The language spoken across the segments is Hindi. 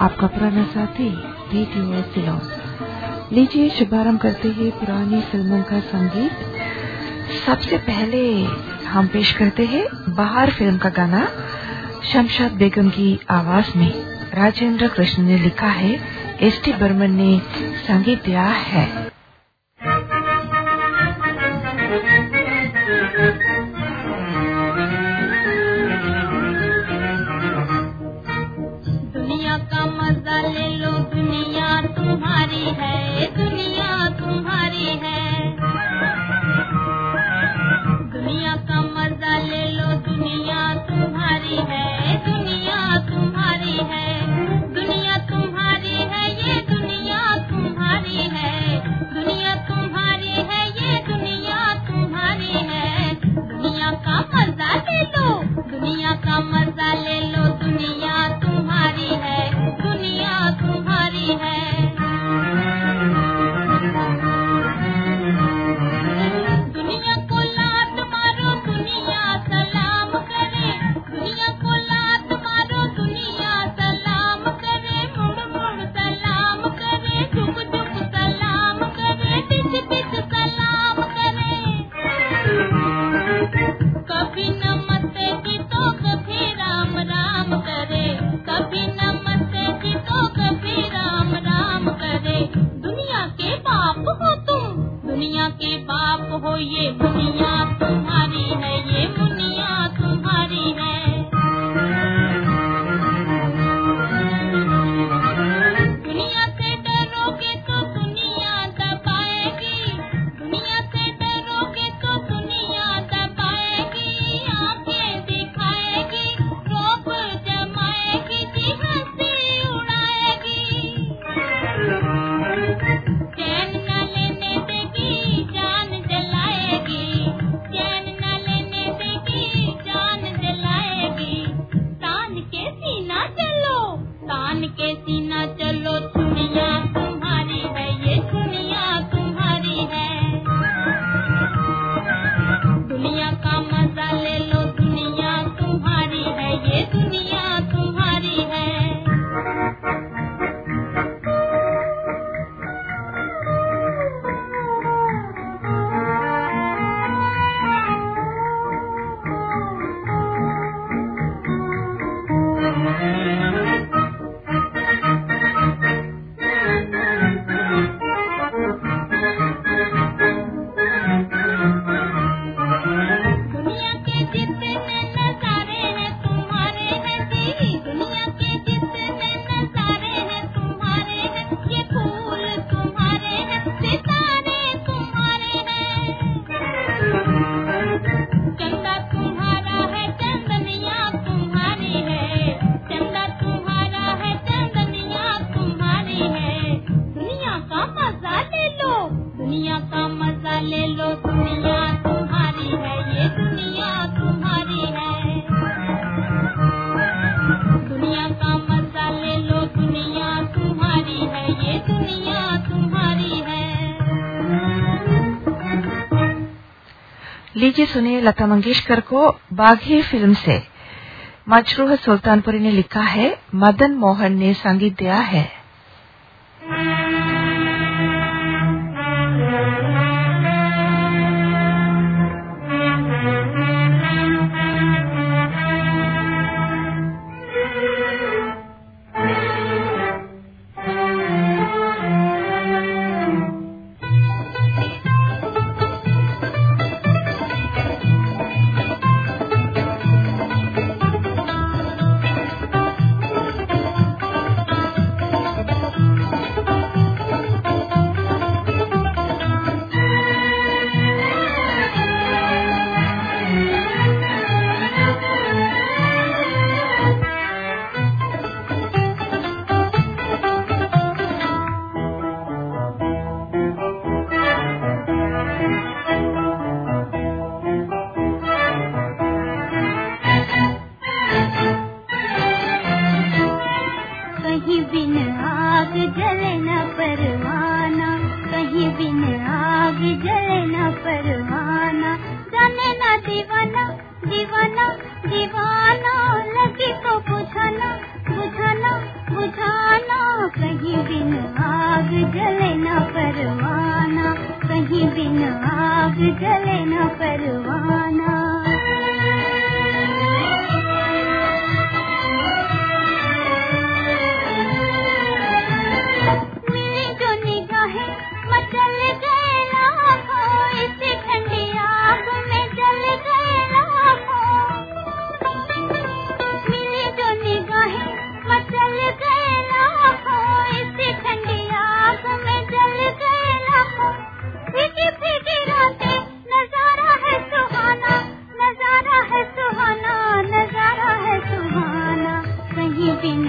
आपका पुराना साथी, रेडियो सिलोन लीजिए, शुभारंभ करते हैं पुरानी फ़िल्मों का संगीत। सबसे पहले हम पेश करते हैं बाहर फ़िल्म का गाना, शमशाद बेगम की आवाज़ में। राजेंद्र कृष्ण ने लिखा है एस टी बर्मन ने संगीत दिया है। हरि दुनिया के बाप हो ये दुनिया तुम्हारी है ये। गीत सुने लता मंगेशकर को बाघी फ़िल्म से। मजरूह सुल्तानपुरी ने लिखा है, मदन मोहन ने संगीत दिया है।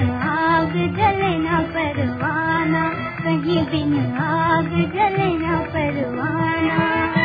आग जले न परवाना कहीं बिन आग जले न परवाना।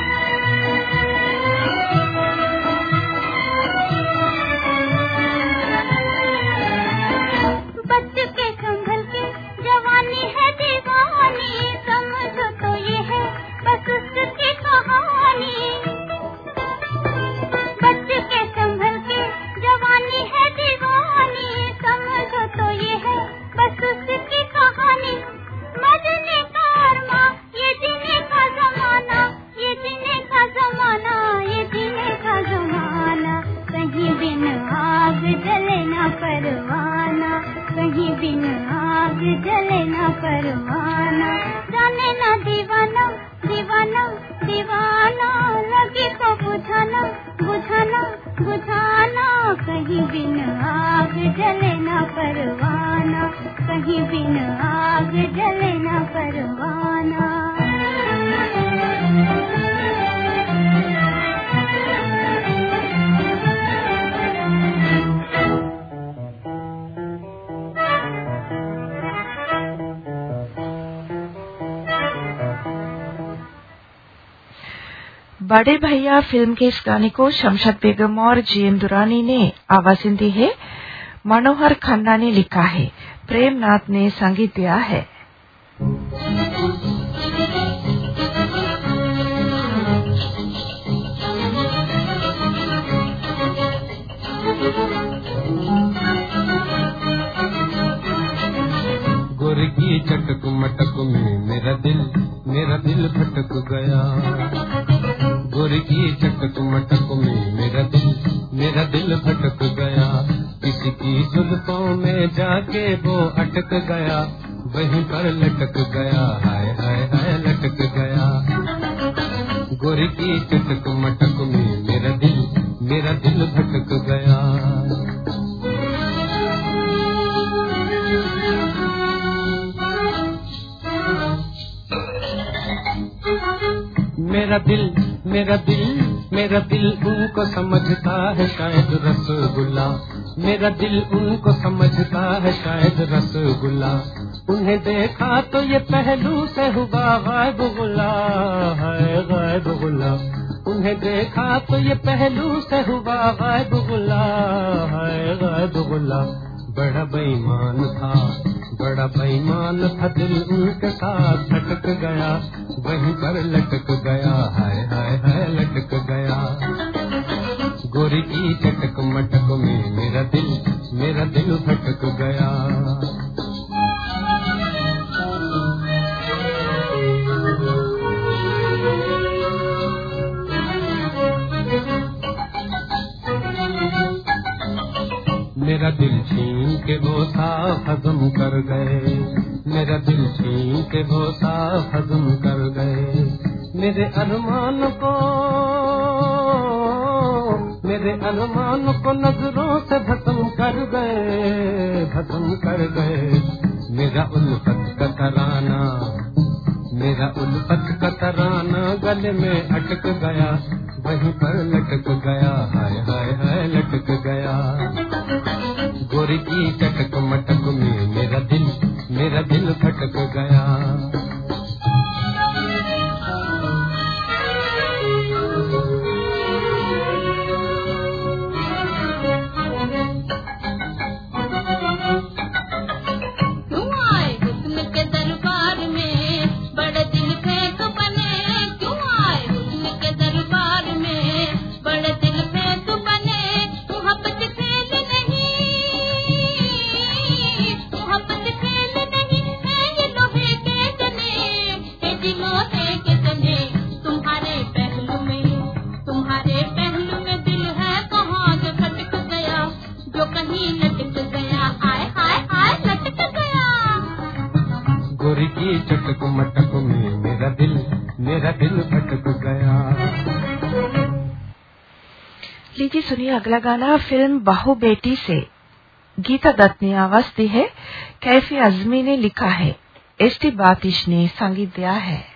बड़े भैया फ़िल्म के इस गाने को शमशद बेगम और जीएन दुरानी ने आवाज़ें दी है। मनोहर खन्ना ने लिखा है। प्रेमनाथ ने संगीत दिया है। चटक मटक में मेरा दिल मेरा दिल भटक गया। की चटक मटक में मेरा दिल मेरा दिल भटक गया। किसी की जुल्फों में जाके वो अटक गया। वहीं पर लटक गया, हाय हाय हाय, लटक गया। गोर की चटक मटक में मेरा दिल मेरा दिल भटक गया। मेरा दिल मेरा दिल मेरा दिल उनको समझता है शायद रसगुल्ला। मेरा दिल उनको समझता है शायद रसगुल्ला। उन्हें देखा तो ये पहलू से हुआ गायब गुला है, गायब गुला उन्हें देखा तो ये पहलू से हुआ गायब गुला है, गायब गुला बड़ा बेईमान था। बड़ा बेईमान था दिल उनके साथ गया। वहीं पर लटक गया, हाय हाय हाय लटक गया। गोरी की चटक मटक में मेरा दिल मेरा दिल भटक गया। मेरा दिल छीन के वो साफ़ हजम कर गए। मेरा दिल छीन के साफ़ हजम कर गए। मेरे अरमान को, मेरे अरमान को नज़रों से भस्म कर गए, भस्म कर गए। मेरा उल्फत का तराना, मेरा उल्फत का तराना गले में अटक गया, वहीं पर लटक गया हाय। गोरी की कटक मटक में मेरा दिल मेरा दिल भटक गया। सुनिए अगला गाना, फ़िल्म बाहु बेटी से। गीता दत्त ने आवाज़ दी है, कैफी अजमी ने लिखा है। एस टी बातिश ने संगीत दिया है।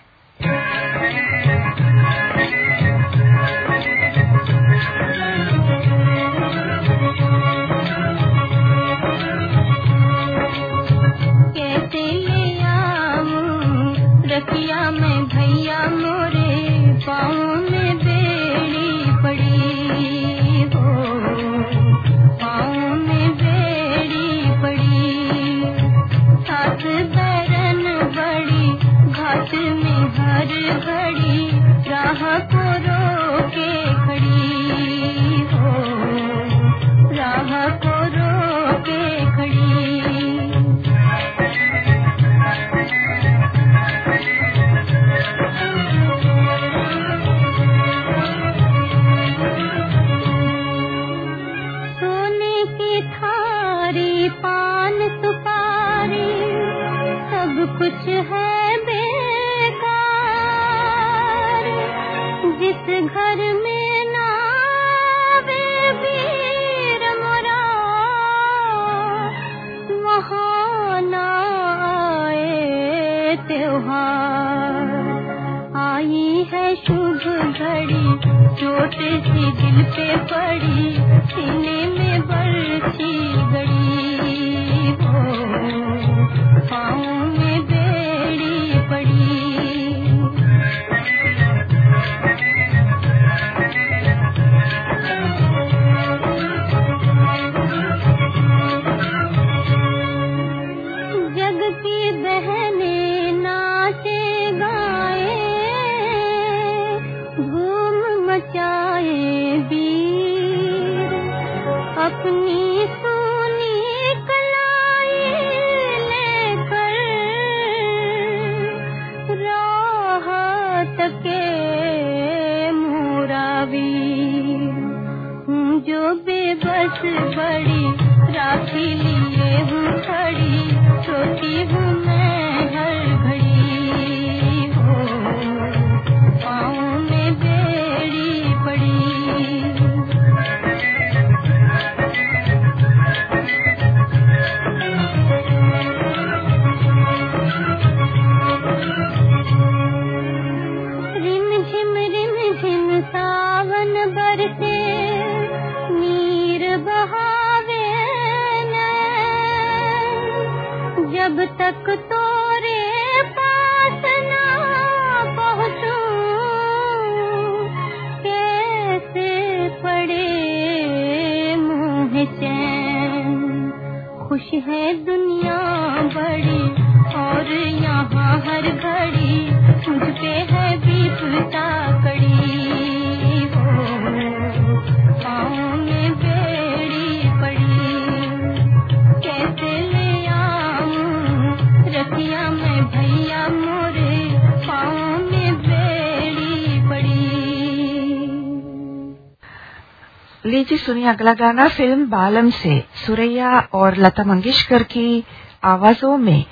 सुनिए अगला गाना, फ़िल्म बालम से। सुरैया और लता मंगेशकर की आवाजों में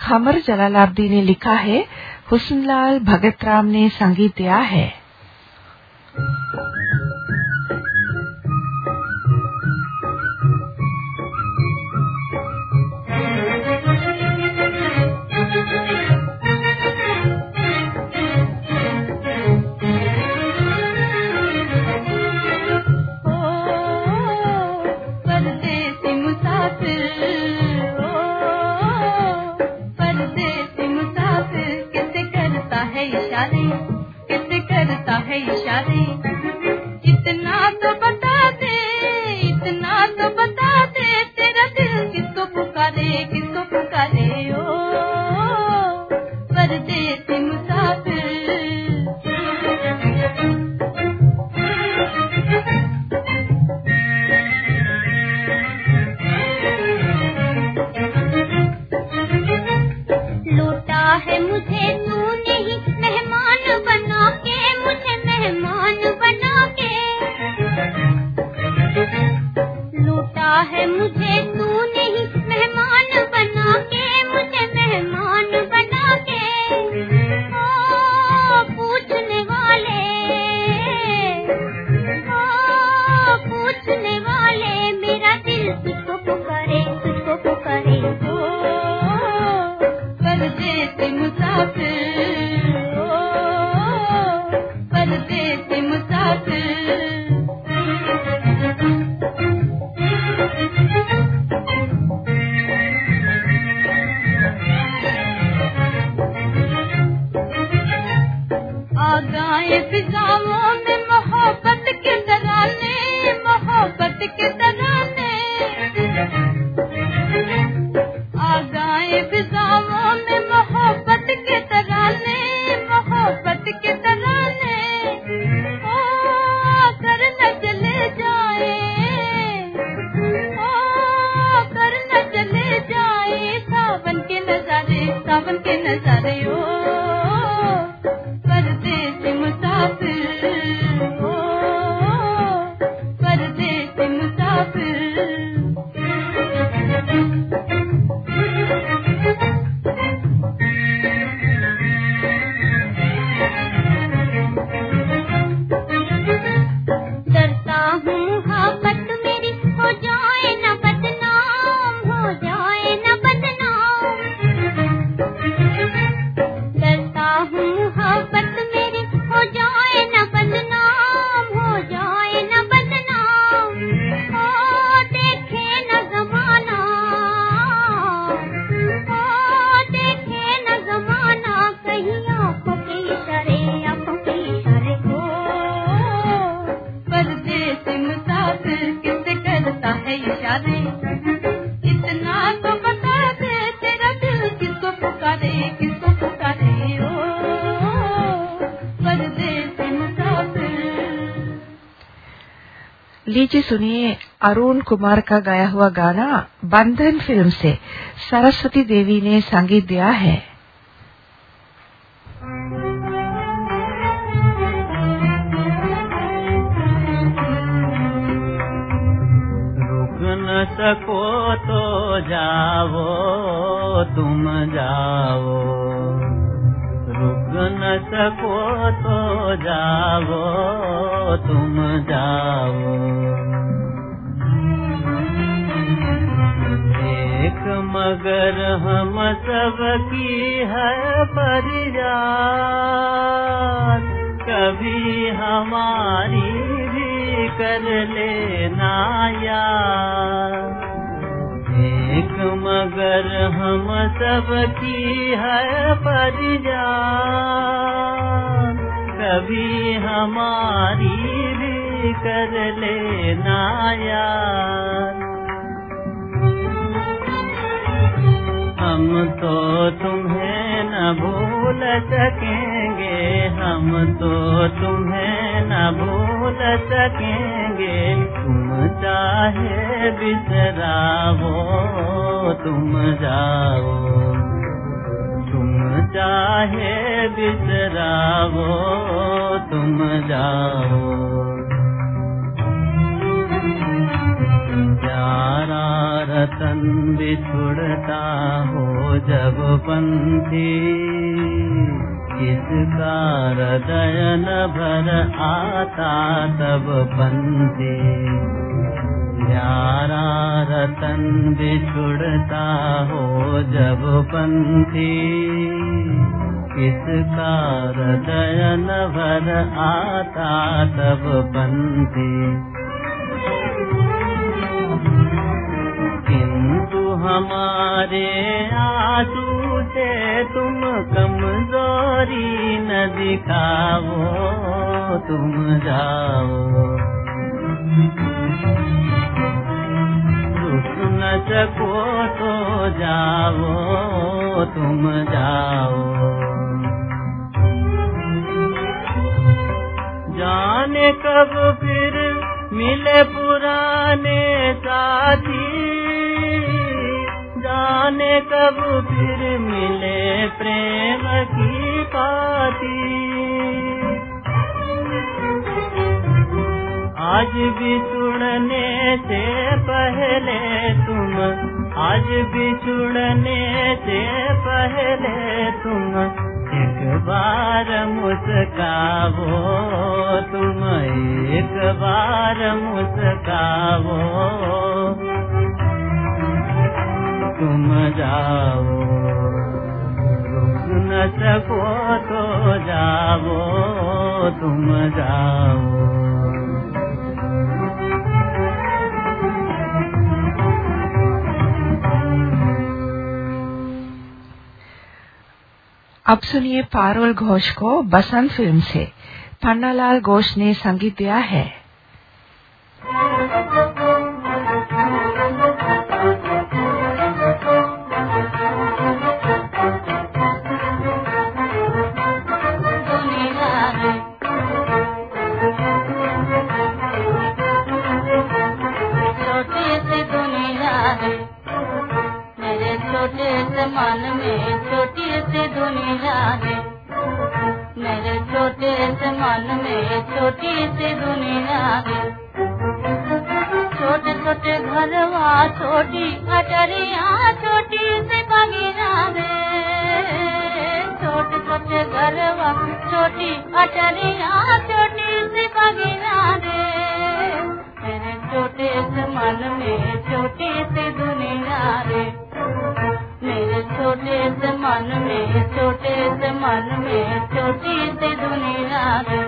खमर जलालाब्दी ने लिखा है, हुसनलाल भगत राम ने संगीत दिया है। Thank मुझे ගෙන සත් लीजिए सुनिए अरुण कुमार का गाया हुआ गाना बंधन फ़िल्म से। सरस्वती देवी ने संगीत दिया है। सको तो जाओ तुम जाओ रुक न सको तो जाओ तुम जाओ एक मगर हम सब की है परिजा कभी हमारी कर लेना एक मगर हम सब की है परिजा कभी हमारी भी कर लेना यार हम तो तुम्हें न भूल सकेंगे, हम तो तुम्हें भूल सकेंगे। तुम चाहे बिसराओ तुम जाओ। तुम चाहे बिसराओ तुम जाओ। प्यारा रतन बिछुड़ता हो जब पंथी। हृदय न तब पंथी प्यारा रतन बिछुड़ता हो जब पंथी किसका हृदय न भर आता तब पंथी हमारे आँसू से तुम कमज़ोरी न दिखाओ, तुम जाओ। रुक न सको तो जाओ, तुम जाओ। जाने कब फिर मिले पुराने साथी जाने कब फिर मिले प्रेम की पाती। आज भी सुनने से पहले तुम आज भी सुनने से पहले तुम बार मुस्कावो तुम एक बार मुस्कावो तुम जाओ, रुक न सको तो जाओ, तुम जाओ। अब सुनिए पारोल घोष को बसंत फ़िल्म से। पन्नालाल घोष ने संगीत दिया है। छोटी अटरिया छोटी से बगीरा में छोटे छोटे घरवा, छोटी अटरिया छोटी से बगीरा में मेरे छोटे से मन में, छोटी सी मेरे छोटे से मन में, छोटे से मन में, छोटी सी दुनिया रे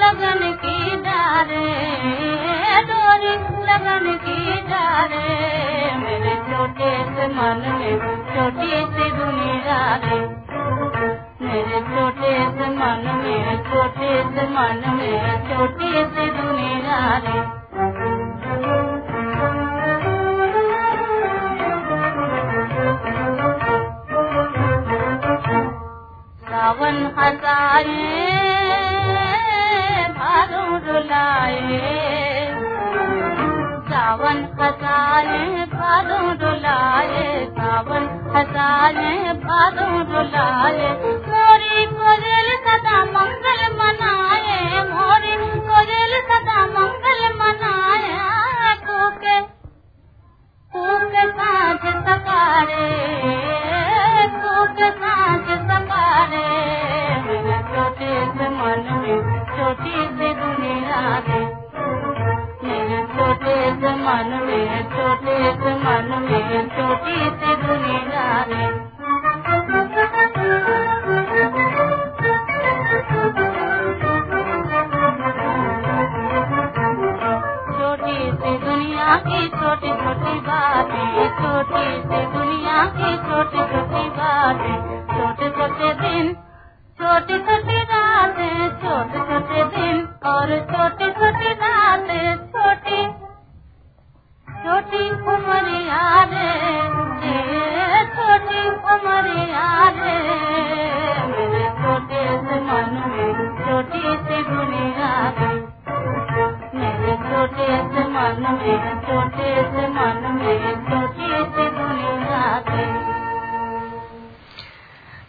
लगन की डारे डोरी लगन की डारे मेरे छोटे से मन में, छोटी सी दुनिया रे मेरे छोटे से मन में, छोटे से मन में, छोटी सी दुनिया रे। सावन हजारे डुलाए। सावन हसाने भादों डुलाए। सावन हसाने भादों डुलाए मोरी कोयल सदा मंगल मनाए। मोरी कोयल सदा मंगल मनाए। कूके कूके साँझ सकारे कूके साँझ सकारे छोटे से मन में छोटी सी दुनिया से मन में छोटे से मन में छोटी सी दुनिया रे छोटी दुनिया की छोटी छोटी बातें छोटी सी दुनिया की छोटी छोटी बातें। छोटे छोटे दिन छोटी छोटी छोटे छोटे दिन, और छोटी छोटी छोटी छोटी उम्र याद छोटी उम्र याद मेरे छोटे से मन में, छोटी सी दुनिया मेरे छोटे से मन में, छोटे से मन में, छोटी सी दुनिया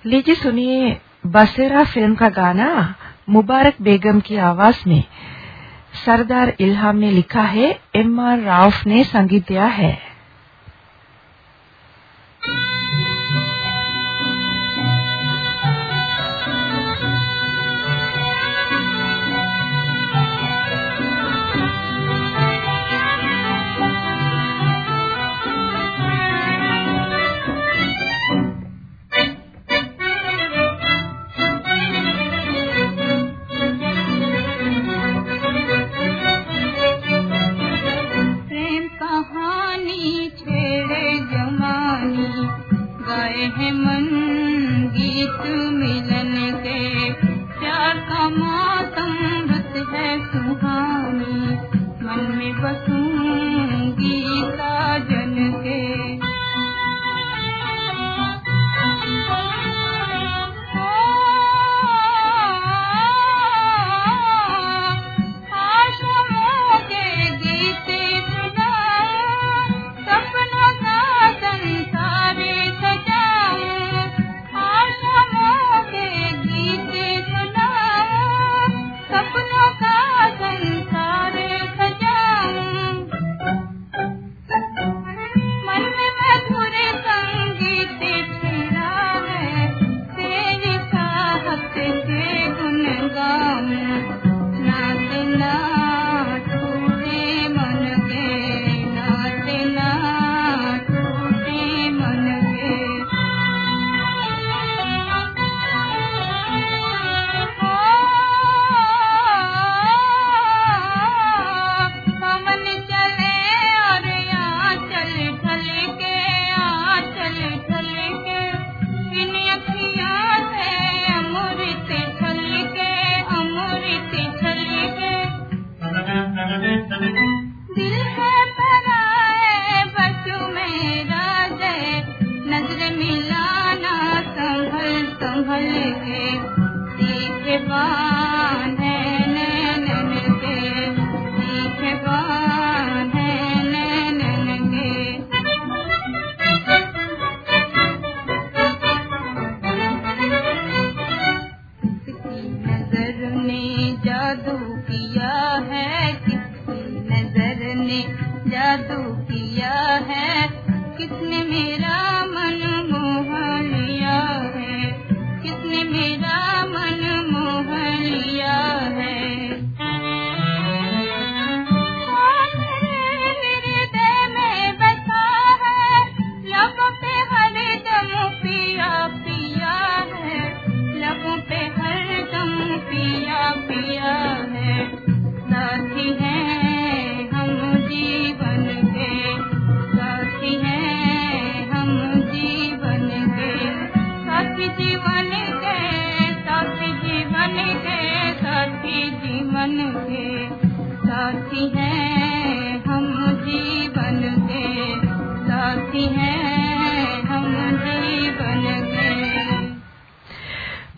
लीजिए सुनिए बसेरा फ़िल्म का गाना मुबारक बेगम की आवाज़ में। सरदार इल्हाम ने लिखा है एम आर राव ने संगीत दिया है।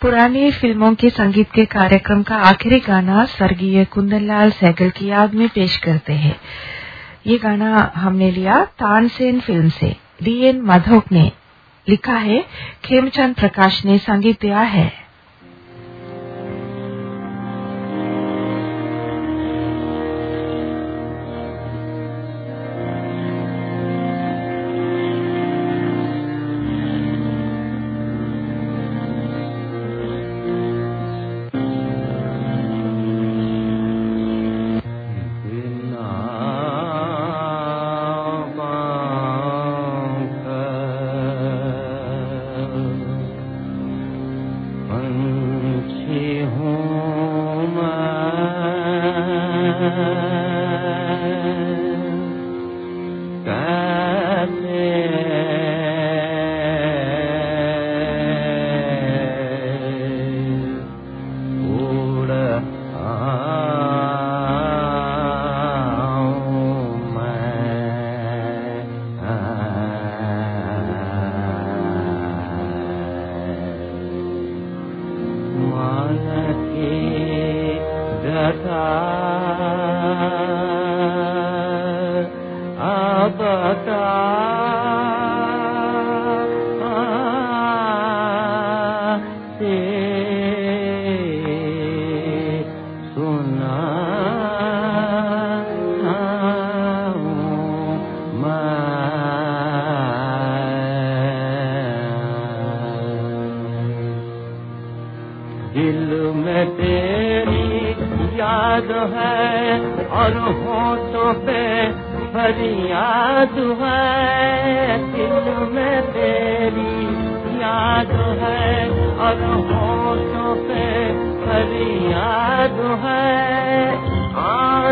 पुरानी फ़िल्मों के संगीत के कार्यक्रम का आखिरी गाना स्वर्गीय कुंदनलाल सहगल की याद में पेश करते हैं। ये गाना हमने लिया तानसेन फ़िल्म से। डी एन माधोक ने लिखा है, खेमचंद प्रकाश ने संगीत दिया है।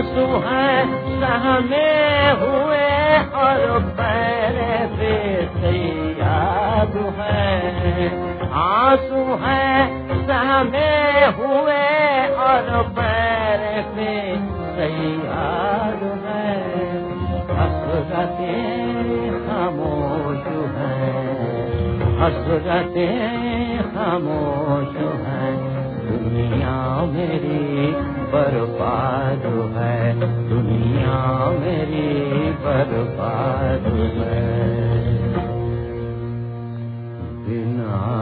आँसू है, सहमे हुए और पैर से याद है। आँसू है, सहमे हुए और पैर पे सही याद है। हसरतें खामोश है, हसरतें खामोश है। दुनिया मेरी बर्बाद है। दुनिया मेरी बर्बाद है। बिना